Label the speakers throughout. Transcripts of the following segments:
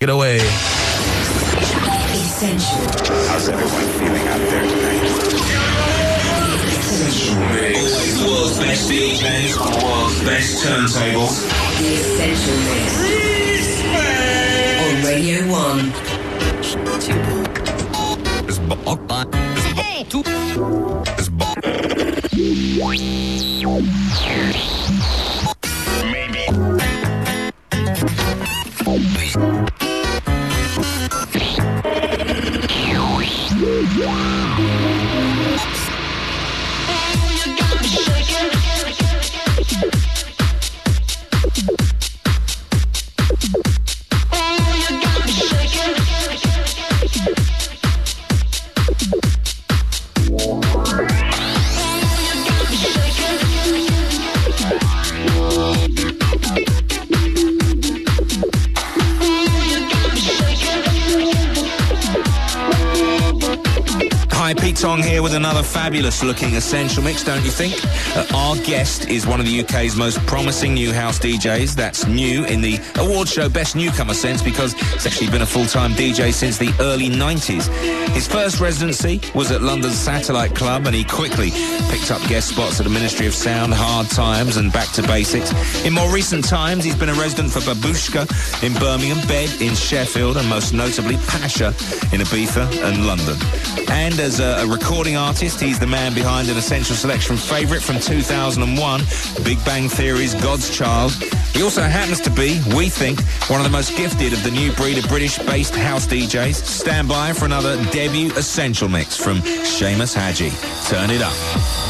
Speaker 1: it away.
Speaker 2: Essential.
Speaker 3: How's everyone feeling out there tonight?
Speaker 2: Essential.
Speaker 4: Always the world's best DJs on the world's best turntables.
Speaker 2: The Essential Mix. On Radio 1.
Speaker 1: It's bo- it's bo- it's bo- fabulous looking Essential Mix, don't you think? Uh, our guest is one of the UK's most promising new house DJs. That's new in the award show Best Newcomer sense because he's actually been a full-time DJ since the early 90s. His first residency was at London's Satellite Club and he quickly picked up guest spots at the Ministry of Sound, Hard Times and Back to Basics. In more recent times, he's been a resident for Babushka in Birmingham, Bed in Sheffield and most notably Pacha in Ibiza and London. And as a, a recording artist, he's the man behind an essential selection favourite from 2001, Big Bang Theory's God's Child. He also happens to be, we think, one of the most gifted of the new breed of British-based house DJs. Stand by for another debut essential mix from Seamus Haji. Turn it up.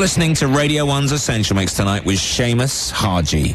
Speaker 1: Listening to Radio 1's Essential Mix tonight with Seamus Haji.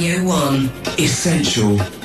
Speaker 2: Radio 1.
Speaker 4: Essential.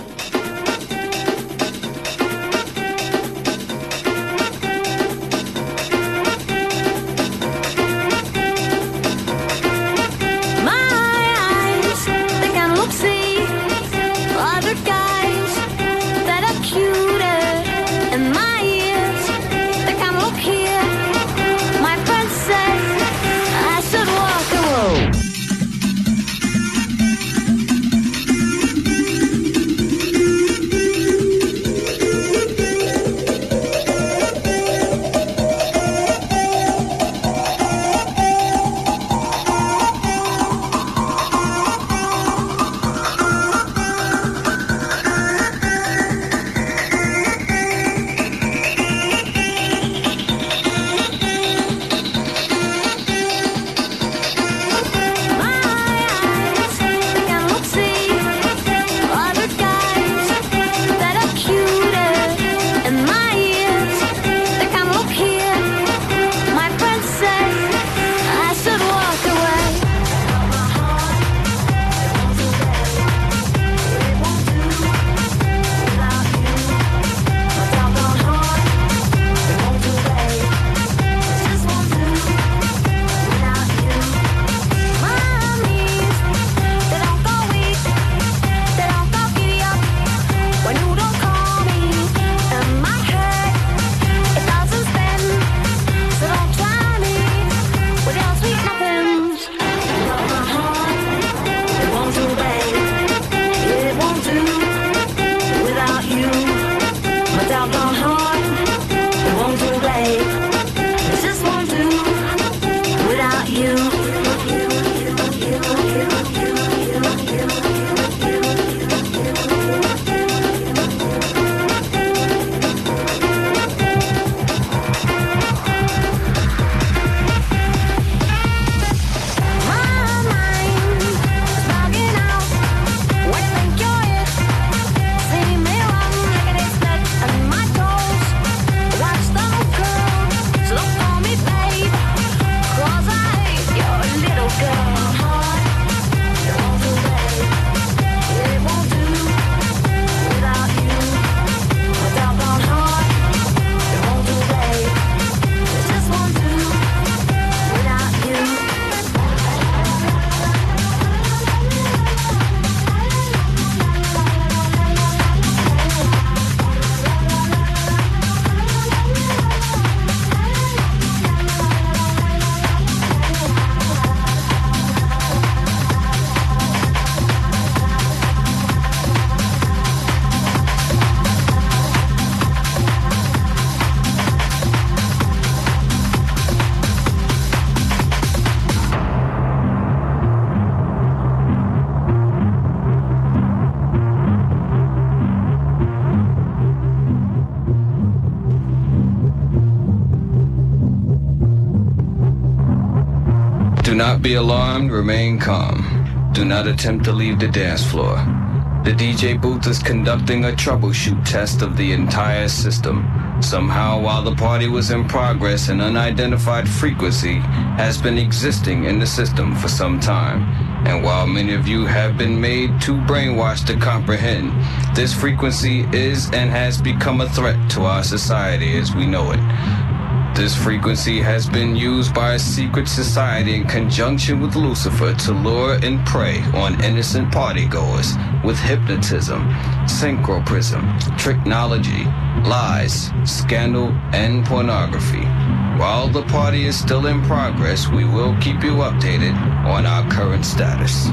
Speaker 5: Be alarmed, remain calm. Do not attempt to leave the dance floor. The DJ booth is conducting a troubleshoot test of the entire system. Somehow, while the party was in progress, an unidentified frequency has been existing in the system for some time. And while many of you have been made too brainwashed to comprehend, this frequency is and has become a threat to our society as we know it. This frequency has been used by a secret society in conjunction with Lucifer to lure and prey on innocent partygoers with hypnotism, synchroprism, tricknology, lies, scandal, and pornography. While the party is still in progress, we will keep you updated on our current status.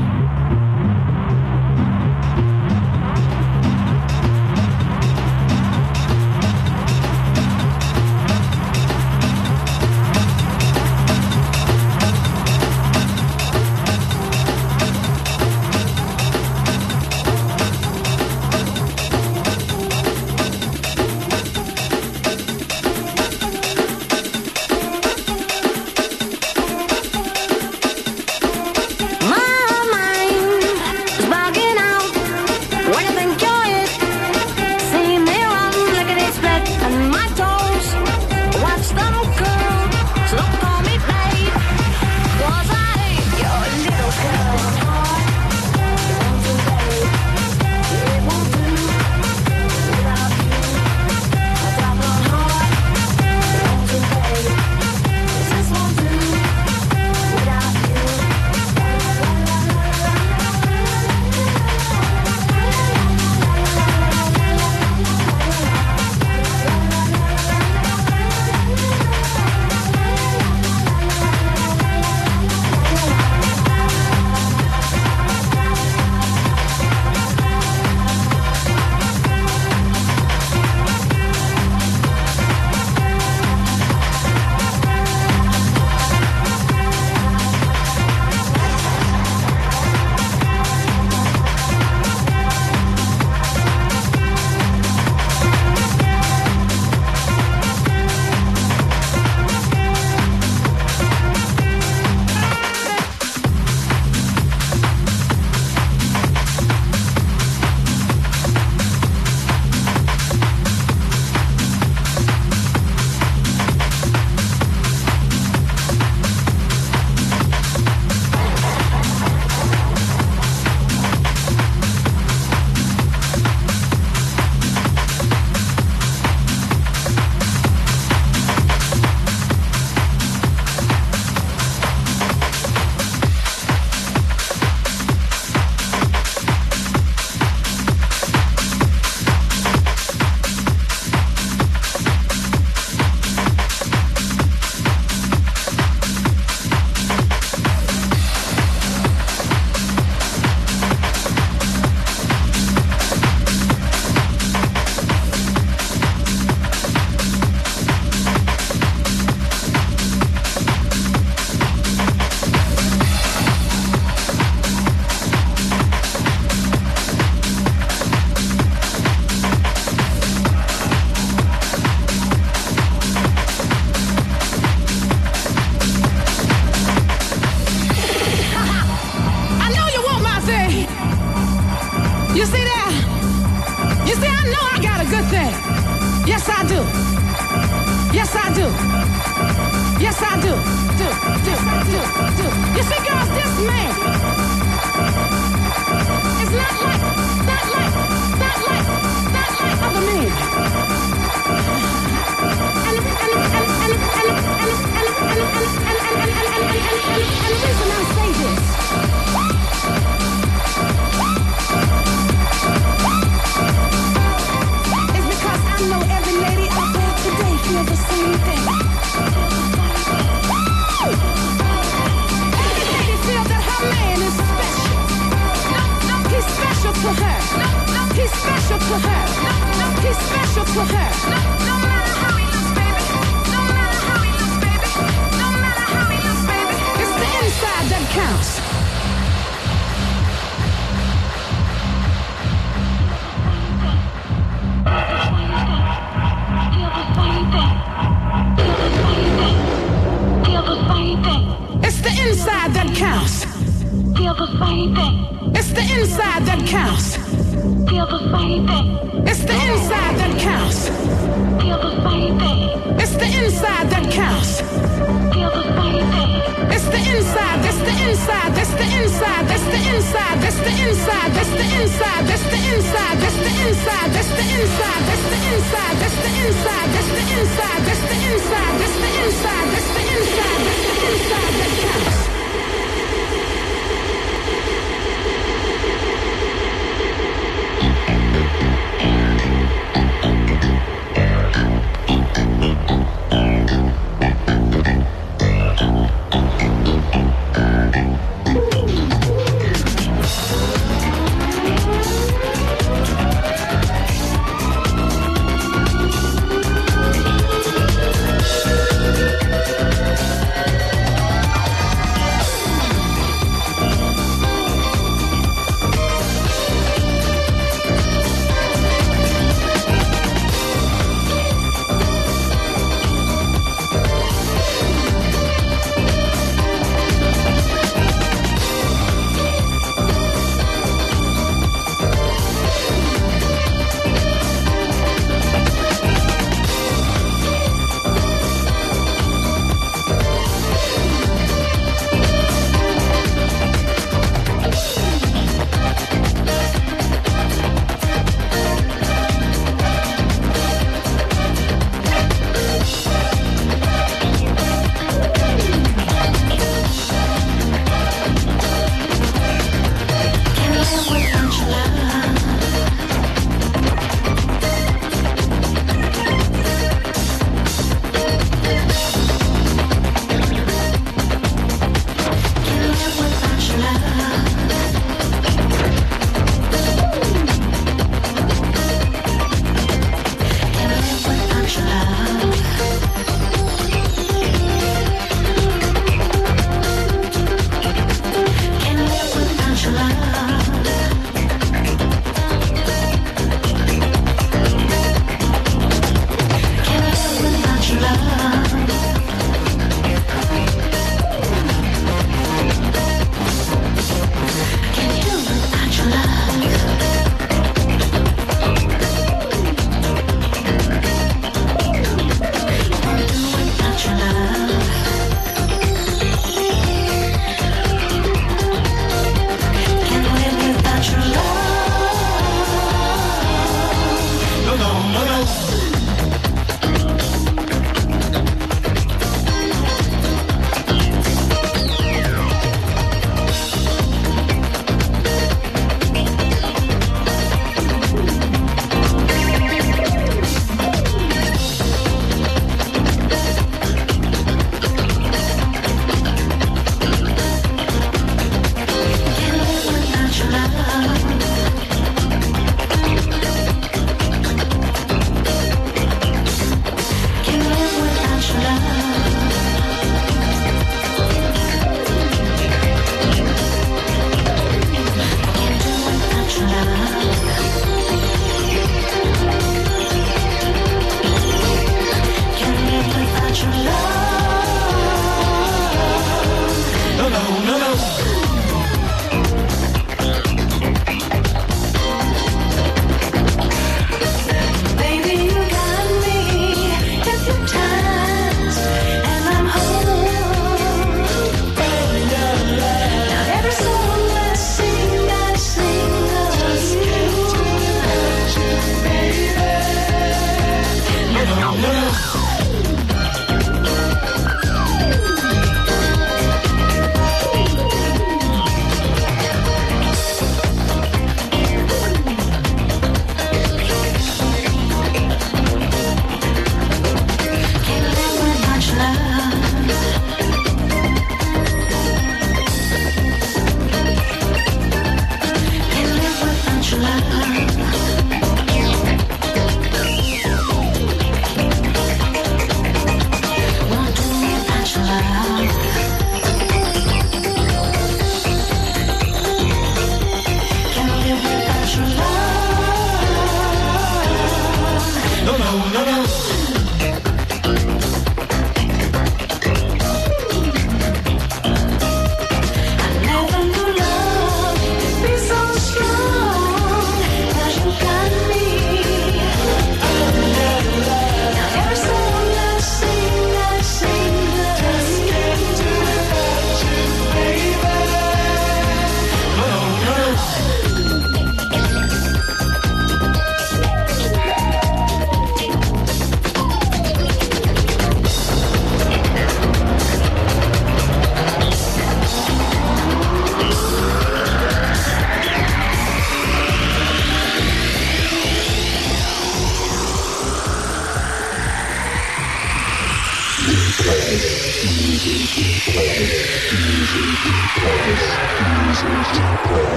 Speaker 6: Listening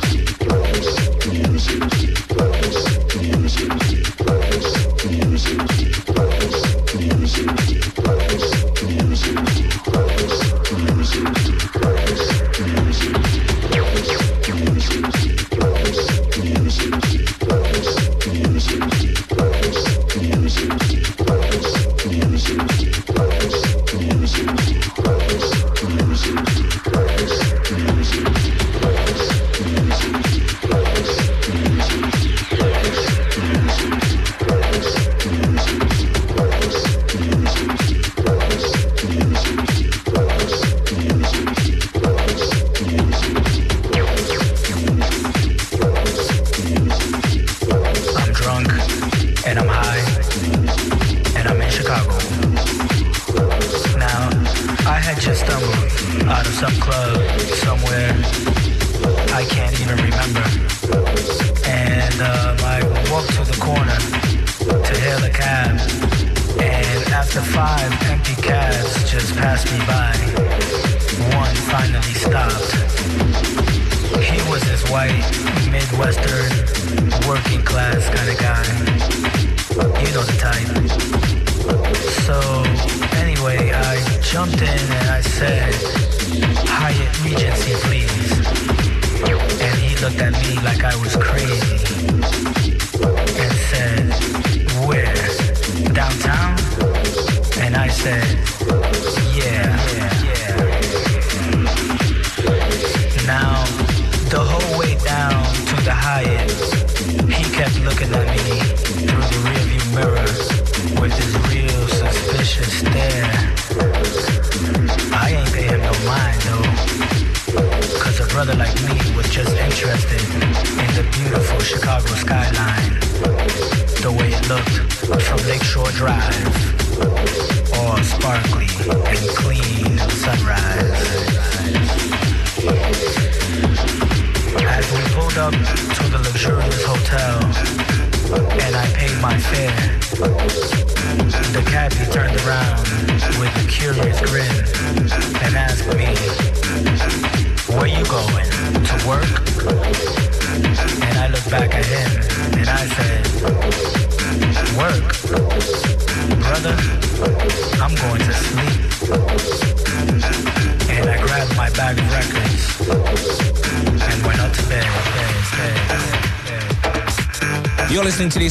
Speaker 6: to the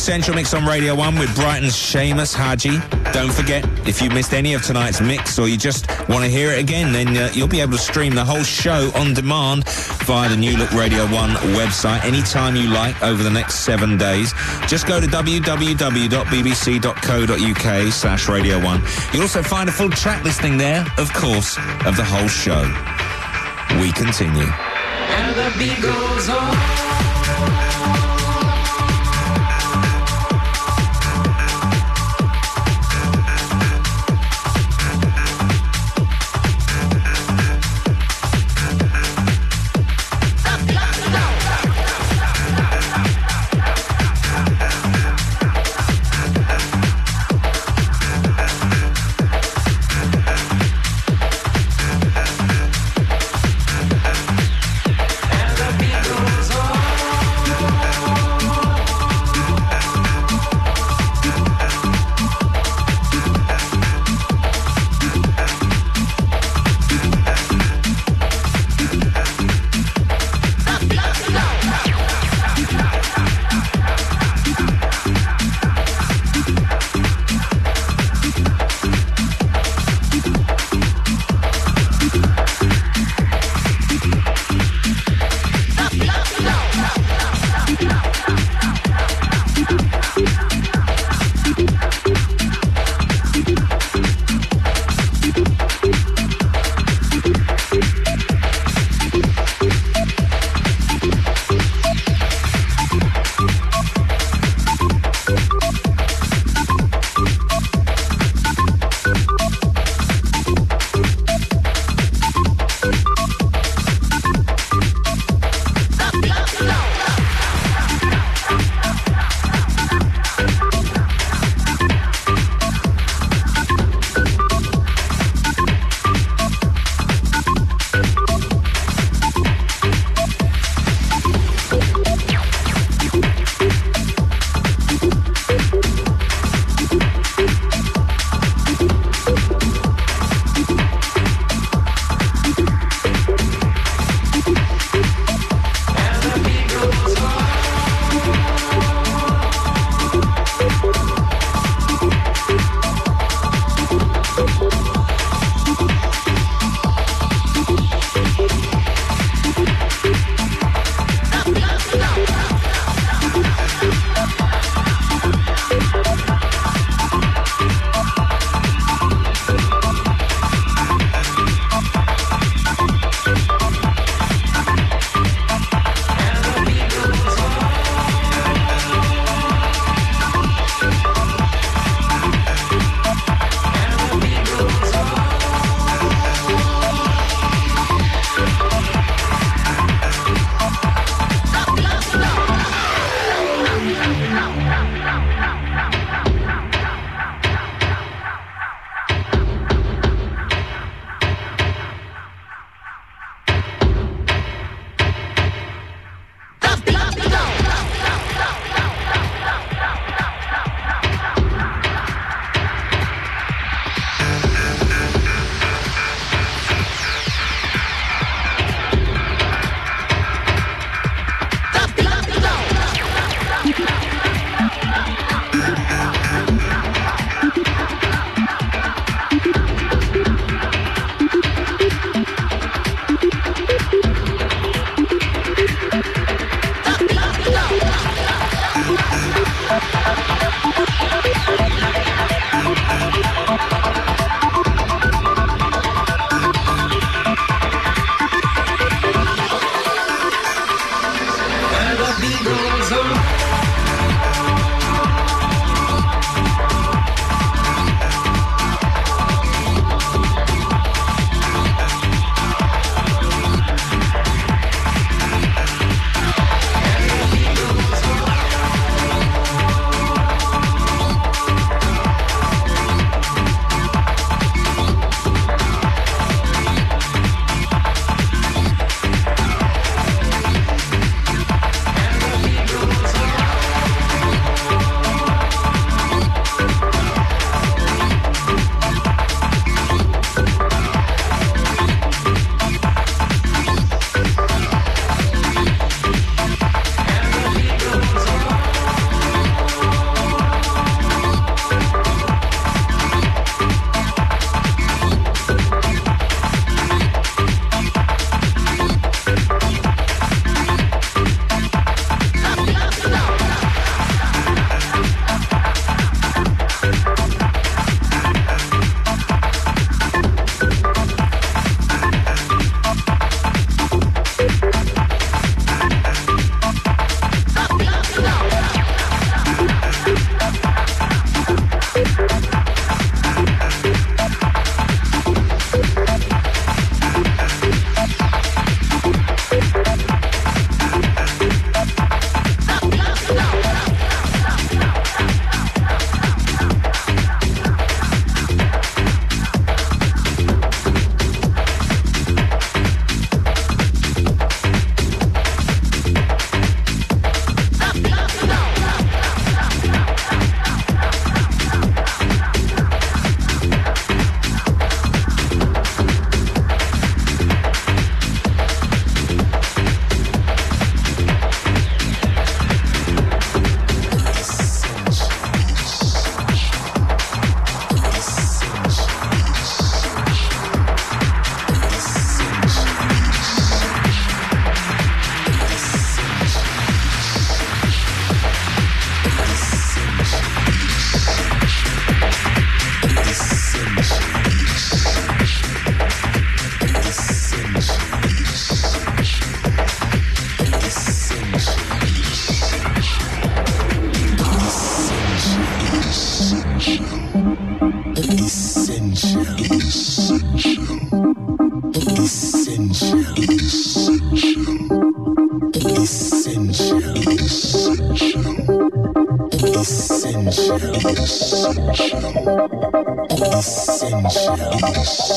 Speaker 6: Essential Mix on Radio 1 with Brighton's Seamus Haji. Don't forget, if you missed any of tonight's mix or you just want to hear it again, then uh, you'll be able to stream the whole show on demand via the New Look Radio 1 website anytime you like over the next seven days. Just go to www.bbc.co.uk slash Radio 1. You'll also find a full track listing there, of course, of the whole show. We continue. And the beat goes on.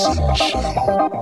Speaker 7: Classic Show.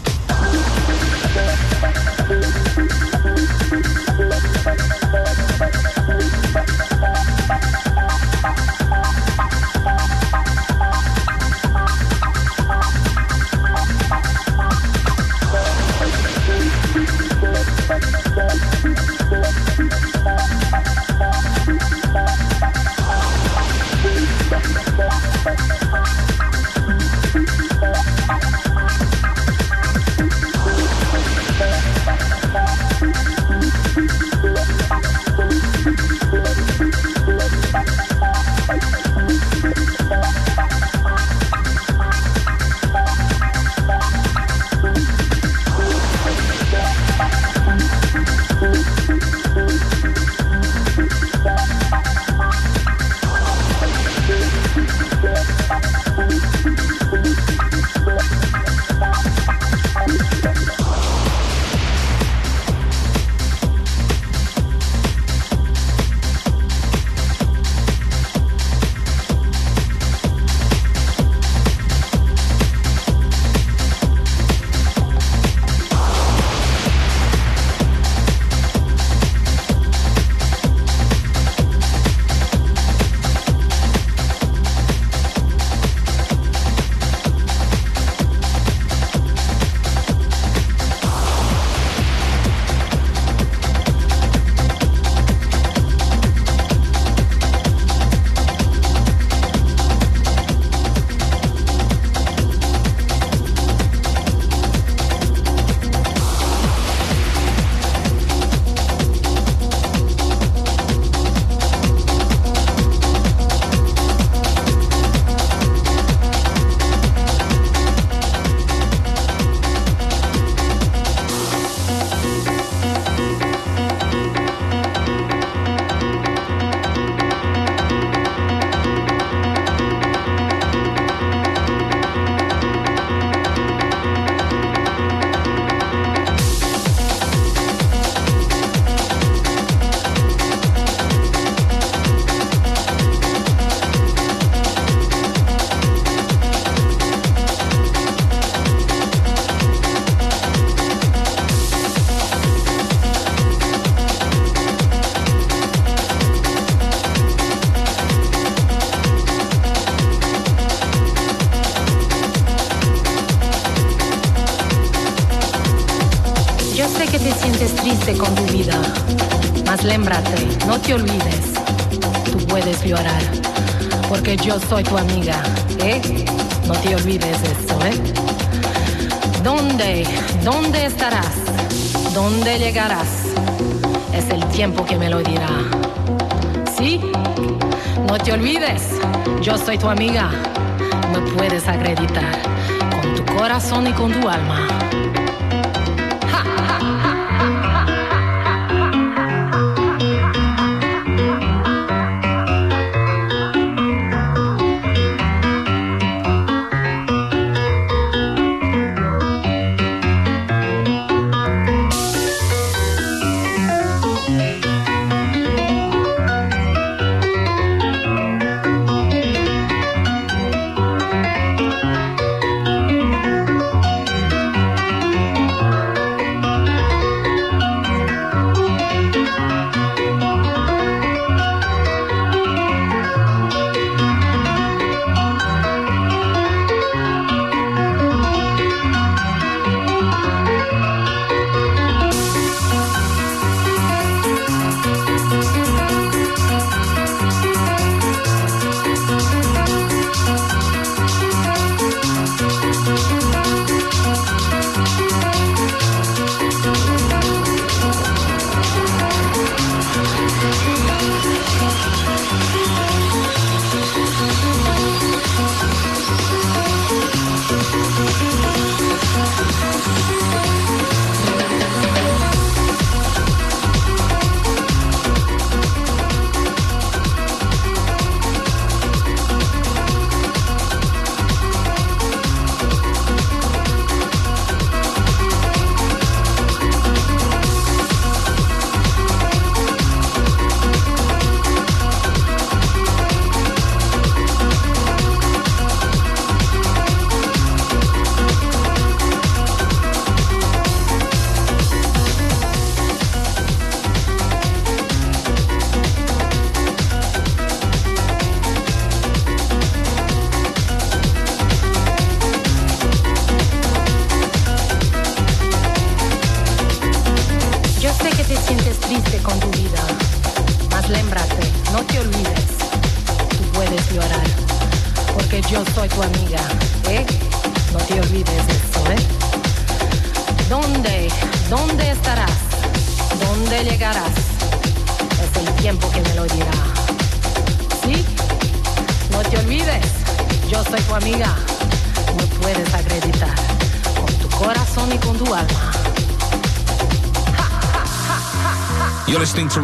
Speaker 7: Llegarás? Es el tiempo que me lo dirá. ¿Sí? No te olvides, yo soy tu amiga, me puedes acreditar con tu corazón y con tu alma.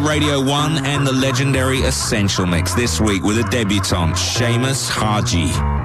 Speaker 1: Radio 1 and the legendary Essential Mix this week with a debutante, Seamus Haji.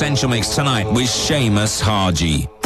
Speaker 8: Essential Mix tonight with Seamus Haji.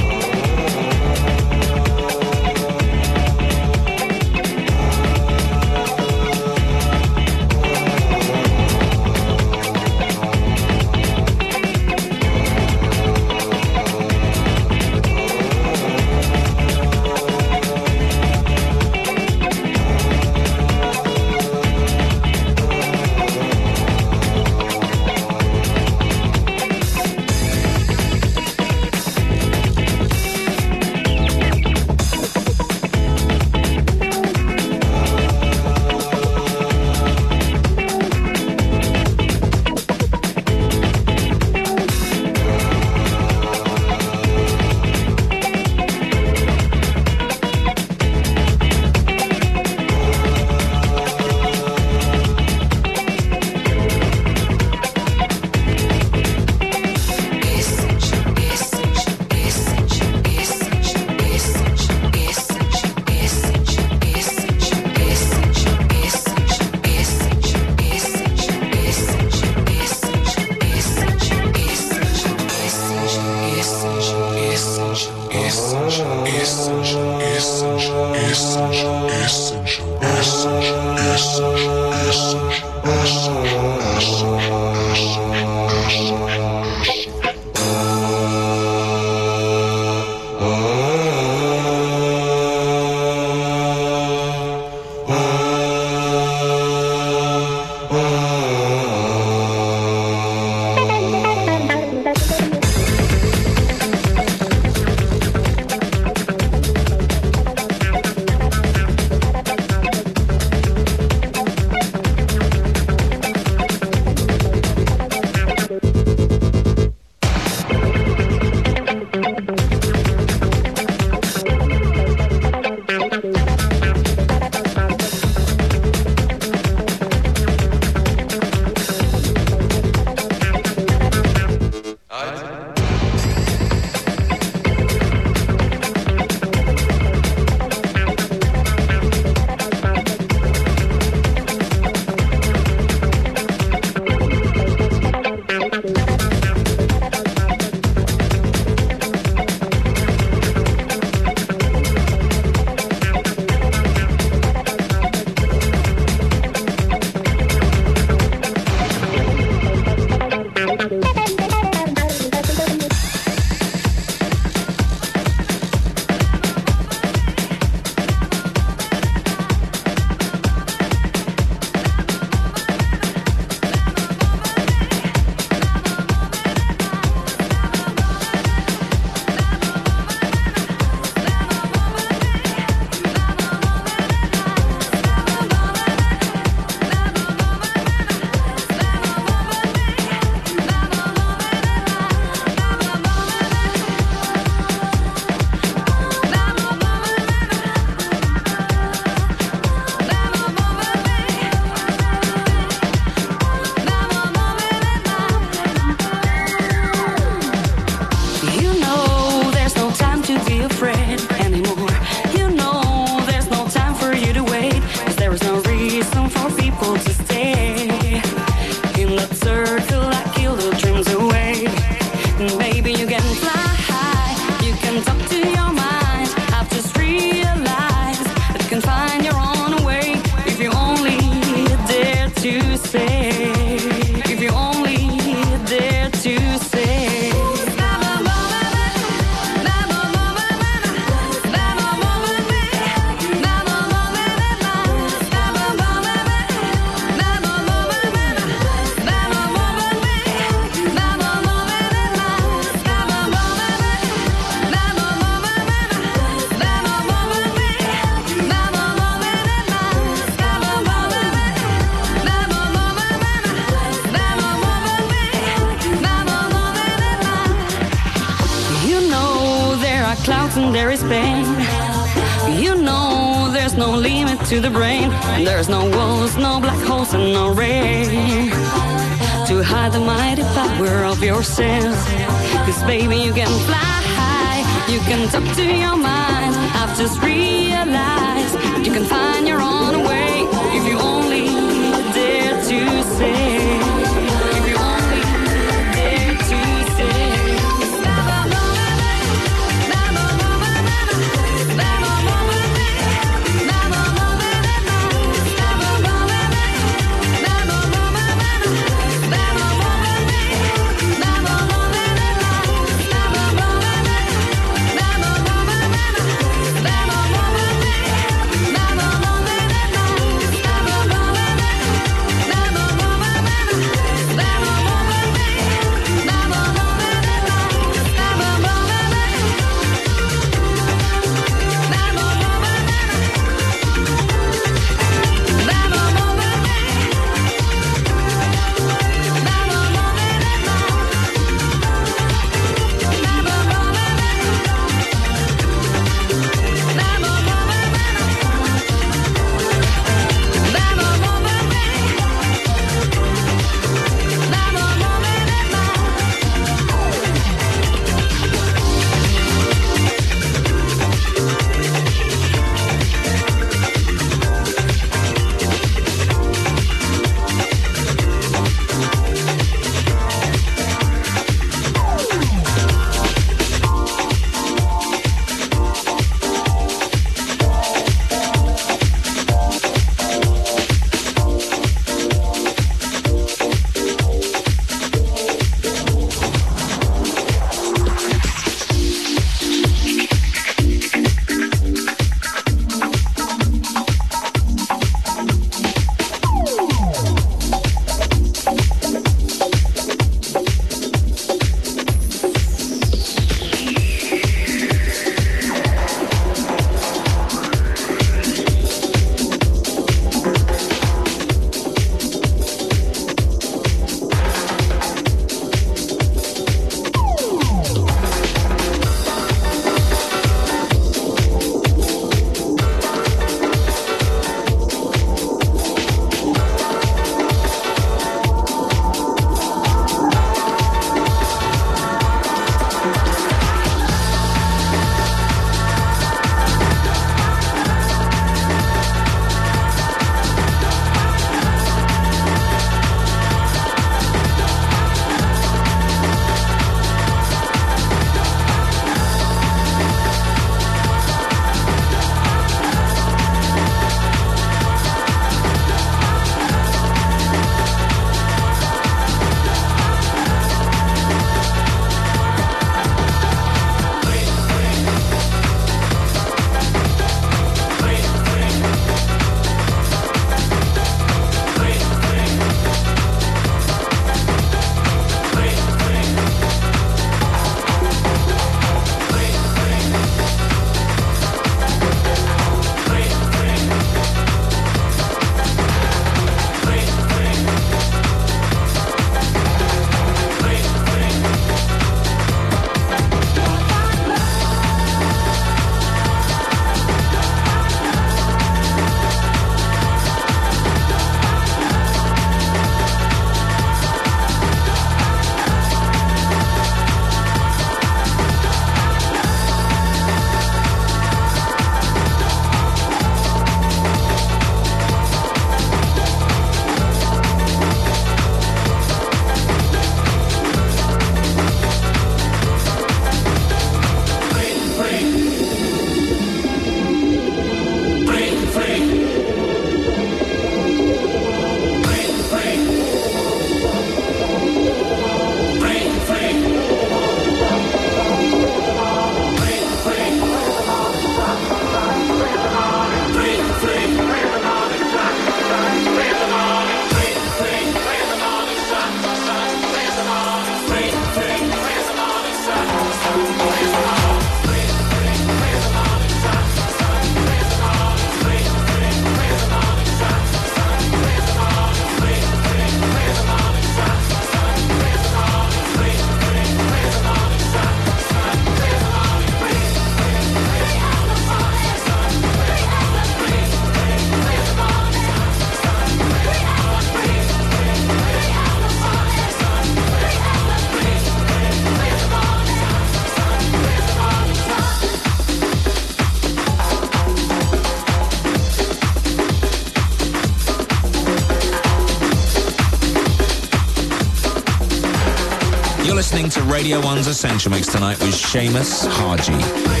Speaker 1: To Radio 1's Essential Mix tonight with Seamus Haji.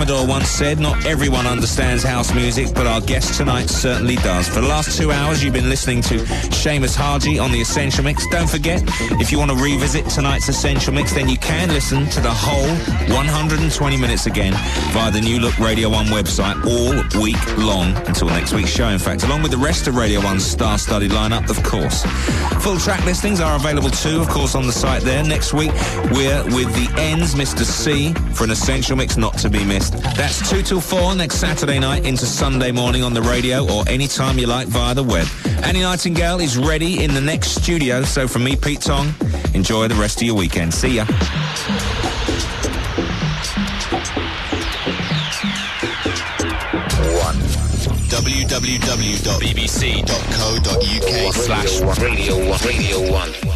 Speaker 1: Amador once said, not everyone understands house music, but our guest tonight certainly does. For the last two hours, you've been listening to Seamus Haji on the Essential Mix. Don't forget, if you want to revisit tonight's Essential Mix, then you can listen to the whole 120 minutes again via the New Look Radio 1 website all week long until next week's show, in fact, along with the rest of Radio 1's star-studded lineup, of course. Full track listings are available too, of course, on the site there. Next week, we're with the End's, Mr. C, for an Essential Mix not to be missed. That's 2 till 4 next Saturday night into Sunday morning on the radio or anytime you like via the web. Annie Nightingale is ready in the next studio, so from me, Pete Tong, enjoy the rest of your weekend. See ya.
Speaker 4: www.bbc.co.uk slash radio one. Radio one.